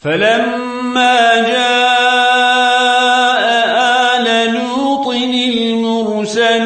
فلما جاء آل لوط المرسلون